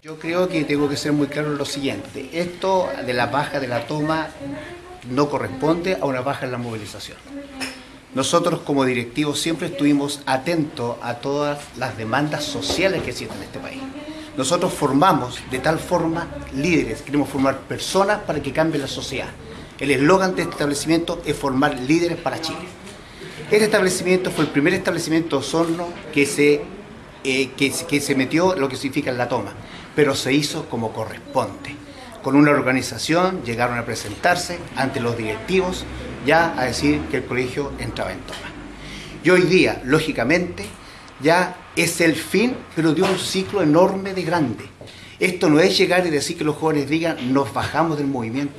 Yo creo que tengo que ser muy claro en lo siguiente. Esto de la baja de la toma no corresponde a una baja en la movilización. Nosotros como directivos siempre estuvimos atentos a todas las demandas sociales que existen en este país. Nosotros formamos de tal forma líderes, queremos formar personas para que cambie la sociedad. El eslogan de este establecimiento es formar líderes para Chile. Este establecimiento fue el primer establecimiento de Osorno que se, eh, que, se metió lo que significa la toma pero se hizo como corresponde. Con una organización llegaron a presentarse ante los directivos ya a decir que el colegio entraba en toma. Y hoy día, lógicamente, ya es el fin, pero de un ciclo enorme de grande. Esto no es llegar y decir que los jóvenes digan nos bajamos del movimiento.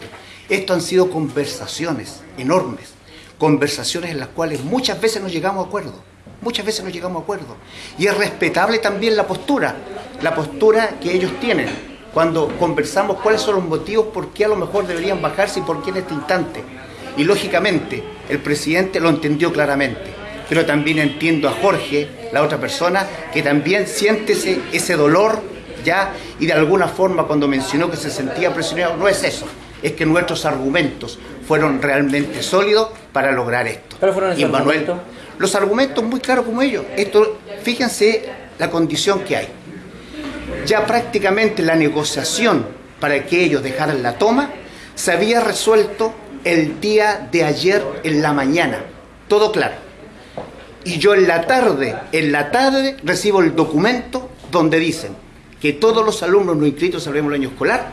Esto han sido conversaciones enormes, conversaciones en las cuales muchas veces no llegamos a acuerdo muchas veces no llegamos a acuerdo. Y es respetable también la postura, la postura que ellos tienen cuando conversamos cuáles son los motivos por qué a lo mejor deberían bajarse y por qué en este instante. Y lógicamente el presidente lo entendió claramente, pero también entiendo a Jorge, la otra persona, que también siente ese, ese dolor ya y de alguna forma cuando mencionó que se sentía presionado, no es eso, es que nuestros argumentos fueron realmente sólidos para lograr esto. ¿Cuáles fueron esos y Manuel, argumentos? los argumentos muy claros como ellos. Esto, fíjense la condición que hay. Ya prácticamente la negociación para que ellos dejaran la toma se había resuelto el día de ayer en la mañana. Todo claro. Y yo en la tarde, en la tarde recibo el documento donde dicen que todos los alumnos no inscritos al el año escolar,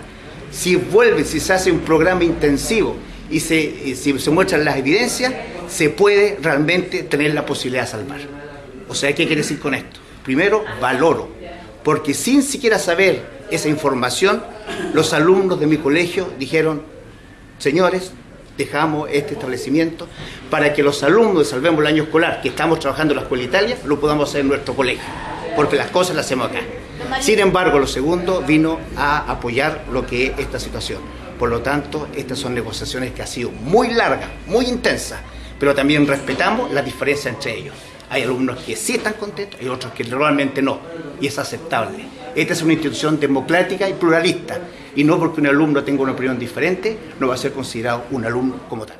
si vuelve, si se hace un programa intensivo y se, si se muestran las evidencias, se puede realmente tener la posibilidad de salvar. O sea, ¿qué quiere decir con esto? Primero, valoro, porque sin siquiera saber esa información, los alumnos de mi colegio dijeron, señores, dejamos este establecimiento para que los alumnos de Salvemos el Año Escolar, que estamos trabajando en la Escuela Italia, lo podamos hacer en nuestro colegio, porque las cosas las hacemos acá. Sin embargo, lo segundo vino a apoyar lo que es esta situación. Por lo tanto, estas son negociaciones que han sido muy largas, muy intensas, pero también respetamos la diferencia entre ellos. Hay alumnos que sí están contentos y otros que realmente no, y es aceptable. Esta es una institución democrática y pluralista, y no porque un alumno tenga una opinión diferente, no va a ser considerado un alumno como tal.